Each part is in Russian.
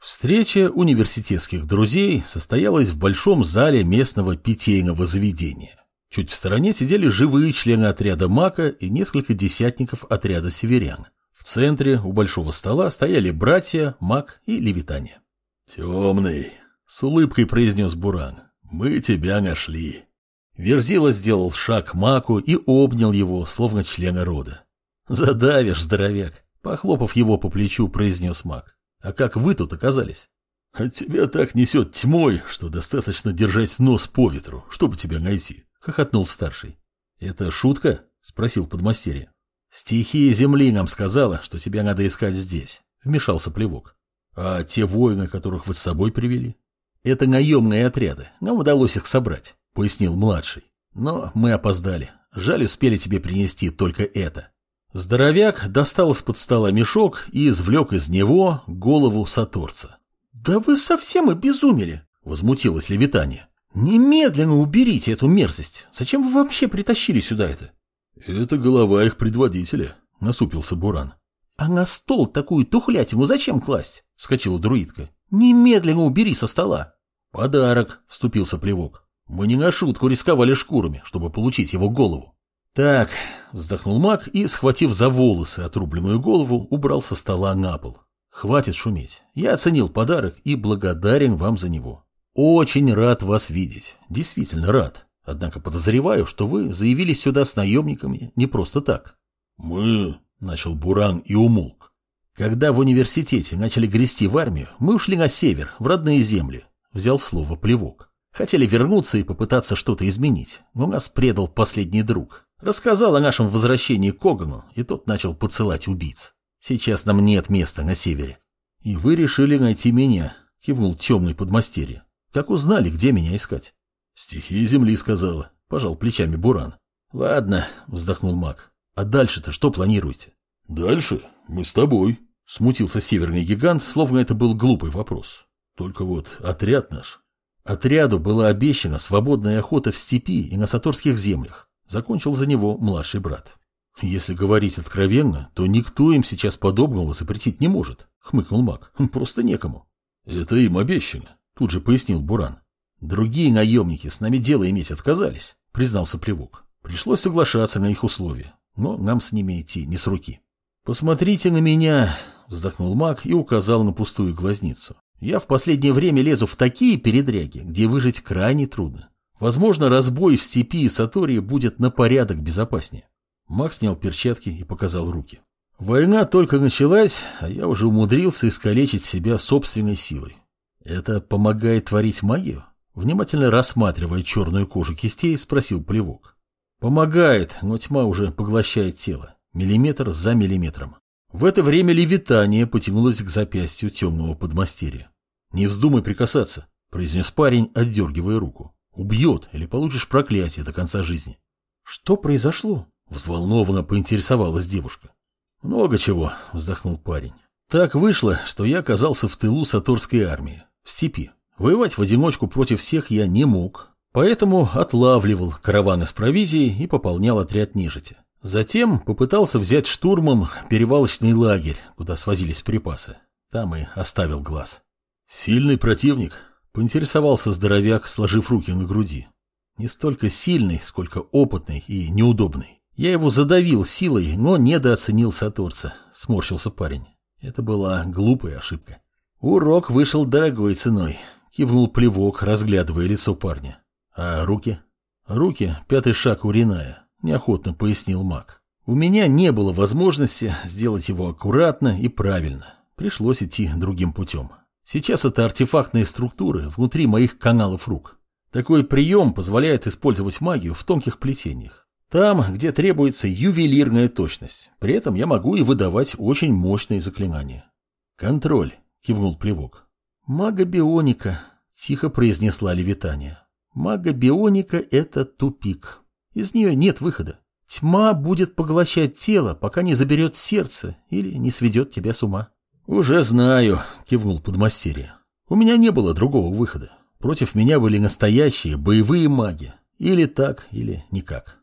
Встреча университетских друзей состоялась в большом зале местного питейного заведения. Чуть в стороне сидели живые члены отряда Мака и несколько десятников отряда северян. В центре у большого стола стояли братья Мак и Левитания. «Темный», — с улыбкой произнес Буран, — «мы тебя нашли». Верзила сделал шаг к Маку и обнял его, словно члена рода. «Задавишь, здоровяк», — похлопав его по плечу, произнес Мак. «А как вы тут оказались?» «От тебя так несет тьмой, что достаточно держать нос по ветру, чтобы тебя найти», — хохотнул старший. «Это шутка?» — спросил подмастерье. «Стихия земли нам сказала, что тебя надо искать здесь», — вмешался Плевок. «А те воины, которых вы с собой привели?» «Это наемные отряды, нам удалось их собрать», — пояснил младший. «Но мы опоздали. Жаль, успели тебе принести только это». Здоровяк достал из-под стола мешок и извлек из него голову саторца. «Да вы совсем обезумели!» — возмутилась Левитания. «Немедленно уберите эту мерзость! Зачем вы вообще притащили сюда это?» «Это голова их предводителя», — насупился Буран. «А на стол такую тухлятину зачем класть?» — вскочила друидка. «Немедленно убери со стола». «Подарок», — вступился Плевок. «Мы не на шутку рисковали шкурами, чтобы получить его голову». «Так», — вздохнул маг и, схватив за волосы отрубленную голову, убрал со стола на пол. «Хватит шуметь. Я оценил подарок и благодарен вам за него. Очень рад вас видеть. Действительно рад. Однако подозреваю, что вы заявились сюда с наемниками не просто так. Мы... Начал Буран и умолк. Когда в университете начали грести в армию, мы ушли на север, в родные земли. Взял слово плевок. Хотели вернуться и попытаться что-то изменить, но нас предал последний друг. Рассказал о нашем возвращении к Когану, и тот начал посылать убийц. Сейчас нам нет места на севере. И вы решили найти меня, кивнул темный подмастерье. Как узнали, где меня искать? Стихия земли сказала, пожал плечами Буран. Ладно, вздохнул маг. А дальше-то что планируете? Дальше мы с тобой, смутился северный гигант, словно это был глупый вопрос. Только вот отряд наш. Отряду была обещана свободная охота в степи и на саторских землях. Закончил за него младший брат. Если говорить откровенно, то никто им сейчас подобного запретить не может, хмыкнул маг. Просто некому. Это им обещано, тут же пояснил Буран. Другие наемники с нами дело иметь отказались, признался Плевок. Пришлось соглашаться на их условия, но нам с ними идти не с руки. Посмотрите на меня, вздохнул маг и указал на пустую глазницу. Я в последнее время лезу в такие передряги, где выжить крайне трудно. Возможно, разбой в степи и Сатории будет на порядок безопаснее. Маг снял перчатки и показал руки. Война только началась, а я уже умудрился искалечить себя собственной силой. Это помогает творить магию? Внимательно рассматривая черную кожу кистей, спросил плевок. Помогает, но тьма уже поглощает тело. Миллиметр за миллиметром. В это время левитание потянулось к запястью темного подмастерья. «Не вздумай прикасаться», — произнес парень, отдергивая руку. «Убьет или получишь проклятие до конца жизни». «Что произошло?» — взволнованно поинтересовалась девушка. «Много чего», — вздохнул парень. «Так вышло, что я оказался в тылу Саторской армии, в степи. Воевать в одиночку против всех я не мог, поэтому отлавливал караваны с провизией и пополнял отряд нежити. Затем попытался взять штурмом перевалочный лагерь, куда свозились припасы. Там и оставил глаз. «Сильный противник?» — поинтересовался здоровяк, сложив руки на груди. «Не столько сильный, сколько опытный и неудобный. Я его задавил силой, но недооценил Саторца», — сморщился парень. Это была глупая ошибка. Урок вышел дорогой ценой. Кивнул плевок, разглядывая лицо парня. А руки? Руки — пятый шаг у Риная, неохотно пояснил маг. У меня не было возможности сделать его аккуратно и правильно. Пришлось идти другим путем. Сейчас это артефактные структуры внутри моих каналов рук. Такой прием позволяет использовать магию в тонких плетениях. Там, где требуется ювелирная точность. При этом я могу и выдавать очень мощные заклинания. Контроль, кивнул плевок. «Мага-бионика», — тихо произнесла Левитания. «Мага-бионика — это тупик. Из нее нет выхода. Тьма будет поглощать тело, пока не заберет сердце или не сведет тебя с ума». «Уже знаю», — кивнул подмастерье. «У меня не было другого выхода. Против меня были настоящие боевые маги. Или так, или никак».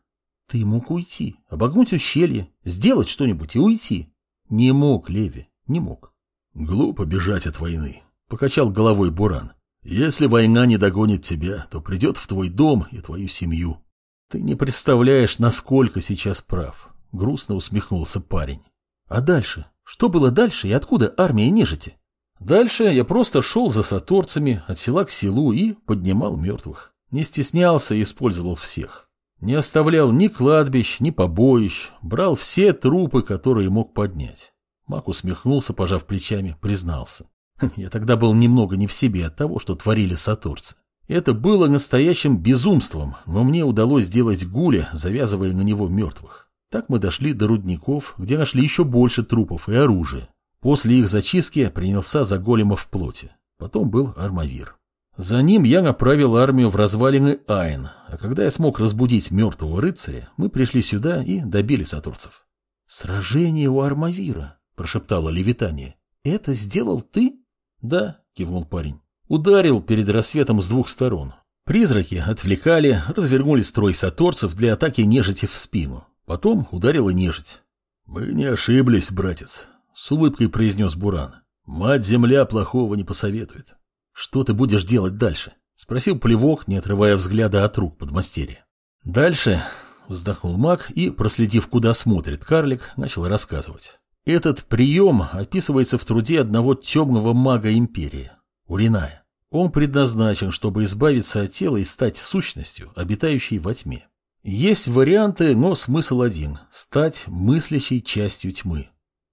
«Ты мог уйти, обогнуть ущелье, сделать что-нибудь и уйти». «Не мог, Леви, не мог». «Глупо бежать от войны», Покачал головой Буран. Если война не догонит тебя, то придет в твой дом и твою семью. Ты не представляешь, насколько сейчас прав. Грустно усмехнулся парень. А дальше? Что было дальше и откуда армия нежити? Дальше я просто шел за саторцами от села к селу и поднимал мертвых. Не стеснялся и использовал всех. Не оставлял ни кладбищ, ни побоищ, брал все трупы, которые мог поднять. Мак усмехнулся, пожав плечами, признался. Я тогда был немного не в себе от того, что творили саторцы. Это было настоящим безумством, но мне удалось сделать гуля, завязывая на него мертвых. Так мы дошли до рудников, где нашли еще больше трупов и оружия. После их зачистки принялся за голема в плоти. Потом был армавир. За ним я направил армию в развалины Айн, а когда я смог разбудить мертвого рыцаря, мы пришли сюда и добили сатурцев. «Сражение у армавира», — прошептала Левитания. «Это сделал ты?» «Да», — кивнул парень. «Ударил перед рассветом с двух сторон. Призраки отвлекали, развернули строй саторцев для атаки нежити в спину. Потом ударила нежить. «Мы не ошиблись, братец», — с улыбкой произнес Буран. «Мать-земля плохого не посоветует». «Что ты будешь делать дальше?» — спросил Плевок, не отрывая взгляда от рук подмастерья. «Дальше», — вздохнул маг и, проследив, куда смотрит карлик, начал рассказывать. Этот прием описывается в труде одного темного мага империи – Уриная. Он предназначен, чтобы избавиться от тела и стать сущностью, обитающей во тьме. Есть варианты, но смысл один – стать мыслящей частью тьмы.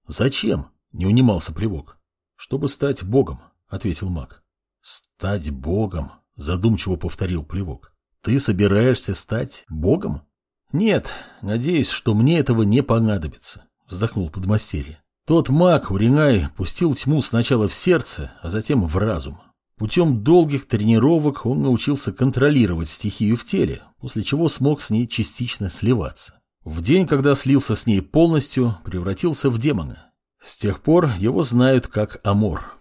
«Зачем?» – не унимался Привок. «Чтобы стать богом», – ответил маг. «Стать богом?» – задумчиво повторил Плевок. «Ты собираешься стать богом?» «Нет, надеюсь, что мне этого не понадобится вздохнул подмастерье. Тот маг, Уринай, пустил тьму сначала в сердце, а затем в разум. Путем долгих тренировок он научился контролировать стихию в теле, после чего смог с ней частично сливаться. В день, когда слился с ней полностью, превратился в демона. С тех пор его знают как Амор.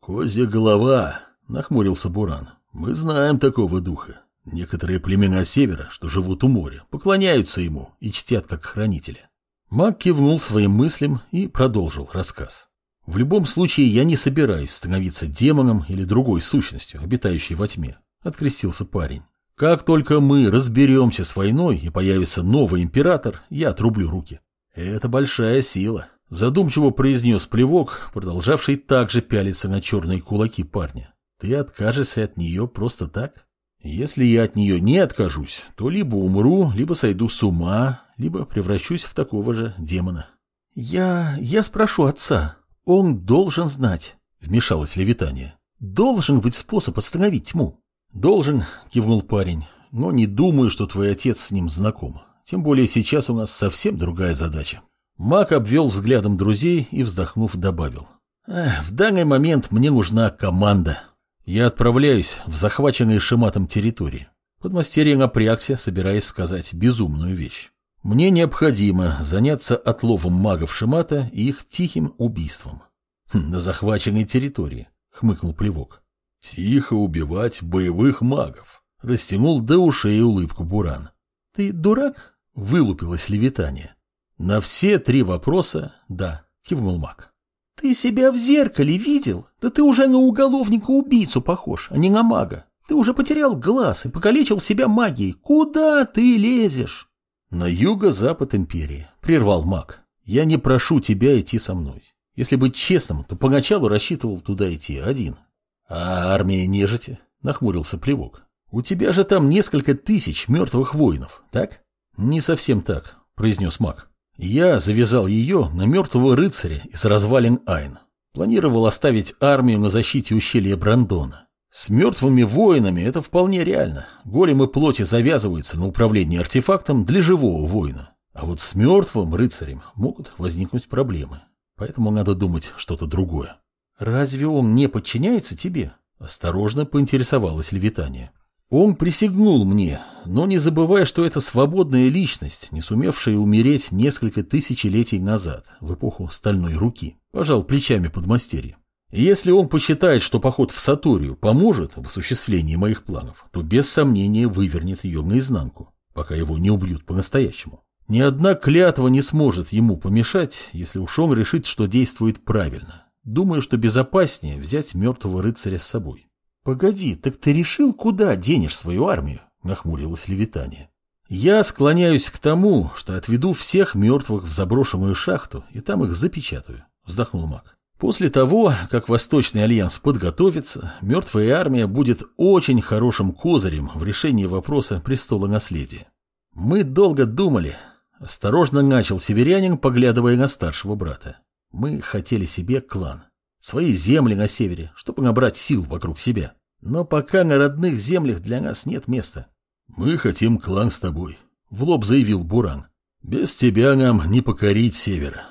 «Козья голова», — нахмурился Буран. «Мы знаем такого духа. Некоторые племена севера, что живут у моря, поклоняются ему и чтят как хранителя. Маг кивнул своим мыслям и продолжил рассказ. В любом случае, я не собираюсь становиться демоном или другой сущностью, обитающей во тьме, открестился парень. Как только мы разберемся с войной и появится новый император, я отрублю руки. Это большая сила, задумчиво произнес плевок, продолжавший также пялиться на черные кулаки парня. Ты откажешься от нее просто так? Если я от нее не откажусь, то либо умру, либо сойду с ума, либо превращусь в такого же демона. Я... я спрошу отца. Он должен знать, вмешалась Левитания. Должен быть способ остановить тьму. Должен, кивнул парень, но не думаю, что твой отец с ним знаком. Тем более сейчас у нас совсем другая задача. Мак обвел взглядом друзей и, вздохнув, добавил. В данный момент мне нужна команда. Я отправляюсь в захваченные Шиматом территории. Подмастерье напрягся, собираясь сказать безумную вещь. Мне необходимо заняться отловом магов Шимата и их тихим убийством. Хм, на захваченной территории, хмыкнул Плевок. Тихо убивать боевых магов. Растянул до ушей улыбку Буран. Ты дурак? Вылупилось левитание. На все три вопроса да, кивнул маг. Ты себя в зеркале видел? Да ты уже на уголовника-убийцу похож, а не на мага. Ты уже потерял глаз и покалечил себя магией. Куда ты лезешь? На юго-запад империи, прервал маг. Я не прошу тебя идти со мной. Если быть честным, то поначалу рассчитывал туда идти один. А армия нежити? Нахмурился плевок. У тебя же там несколько тысяч мертвых воинов, так? Не совсем так, произнес маг. Я завязал ее на мертвого рыцаря из развалин Айн. Планировал оставить армию на защите ущелья Брандона. С мертвыми воинами это вполне реально. Големы плоти завязываются на управление артефактом для живого воина. А вот с мертвым рыцарем могут возникнуть проблемы. Поэтому надо думать что-то другое. «Разве он не подчиняется тебе?» Осторожно поинтересовалась Левитания. «Он присягнул мне, но не забывая, что это свободная личность, не сумевшая умереть несколько тысячелетий назад, в эпоху Стальной Руки», пожал плечами подмастерье. Если он посчитает, что поход в Сатурию поможет в осуществлении моих планов, то без сомнения вывернет ее наизнанку, пока его не убьют по-настоящему. Ни одна клятва не сможет ему помешать, если уж он решит, что действует правильно. Думаю, что безопаснее взять мертвого рыцаря с собой. Погоди, так ты решил, куда денешь свою армию? Нахмурилась Левитания. Я склоняюсь к тому, что отведу всех мертвых в заброшенную шахту и там их запечатаю, вздохнул маг. После того, как Восточный Альянс подготовится, мертвая армия будет очень хорошим козырем в решении вопроса престола наследия. Мы долго думали, осторожно начал северянин, поглядывая на старшего брата. Мы хотели себе клан свои земли на севере, чтобы набрать сил вокруг себя. Но пока на родных землях для нас нет места. Мы хотим клан с тобой, в лоб заявил Буран. Без тебя нам не покорить север.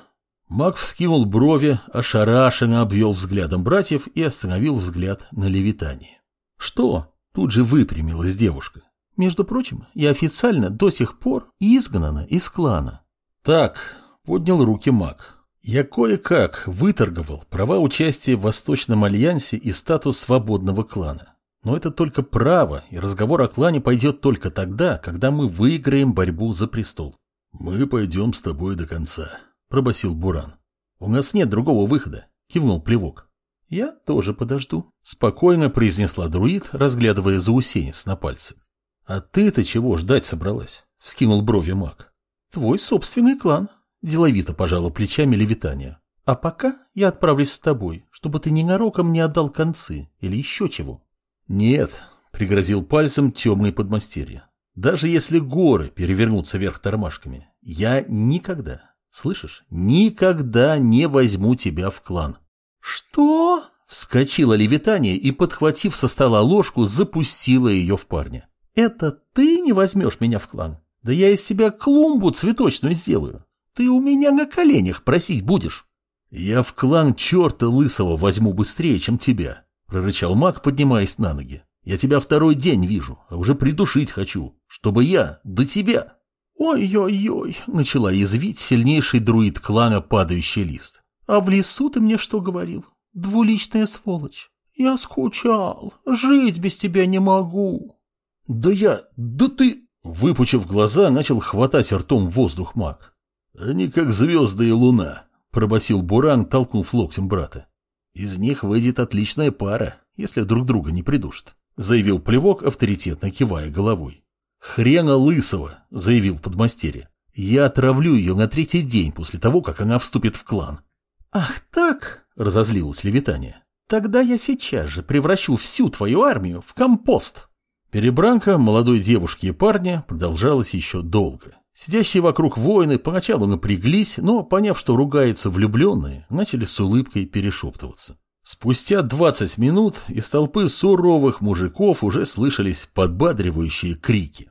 Маг вскинул брови, ошарашенно обвел взглядом братьев и остановил взгляд на левитании. «Что?» – тут же выпрямилась девушка. «Между прочим, я официально до сих пор изгнана из клана». «Так», – поднял руки маг, я кое-как выторговал права участия в Восточном Альянсе и статус свободного клана. Но это только право, и разговор о клане пойдет только тогда, когда мы выиграем борьбу за престол. «Мы пойдем с тобой до конца», — пробасил Буран. «У нас нет другого выхода», — кивнул Плевок. «Я тоже подожду», — спокойно произнесла друид, разглядывая заусенец на пальце. «А ты-то чего ждать собралась?» — вскинул брови маг. «Твой собственный клан», Деловито пожала плечами левитания. А пока я отправлюсь с тобой, чтобы ты ненароком не отдал концы или еще чего. Нет, пригрозил пальцем темный подмастерье. Даже если горы перевернутся вверх тормашками, я никогда, слышишь, никогда не возьму тебя в клан. Что? Вскочила левитание и, подхватив со стола ложку, запустила ее в парня. Это ты не возьмешь меня в клан? Да я из себя клумбу цветочную сделаю. Ты у меня на коленях просить будешь. Я в клан черта лысого возьму быстрее, чем тебя, прорычал маг, поднимаясь на ноги. Я тебя второй день вижу, а уже придушить хочу, чтобы я до тебя. Ой-ой-ой, начала язвить сильнейший друид клана падающий лист. А в лесу ты мне что говорил? Двуличная сволочь. Я скучал, жить без тебя не могу. Да я, да ты... Выпучив глаза, начал хватать ртом воздух маг. «Они как звезды и луна», — пробасил Буран, толкнув локтем брата. «Из них выйдет отличная пара, если друг друга не придушат», — заявил Плевок, авторитетно кивая головой. «Хрена лысого», — заявил подмастерье. «Я отравлю ее на третий день после того, как она вступит в клан». «Ах так!» — разозлилась Левитания. «Тогда я сейчас же превращу всю твою армию в компост». Перебранка молодой девушки и парня продолжалась еще долго. Сидящие вокруг воины поначалу напряглись, но, поняв, что ругаются влюбленные, начали с улыбкой перешептываться. Спустя двадцать минут из толпы суровых мужиков уже слышались подбадривающие крики.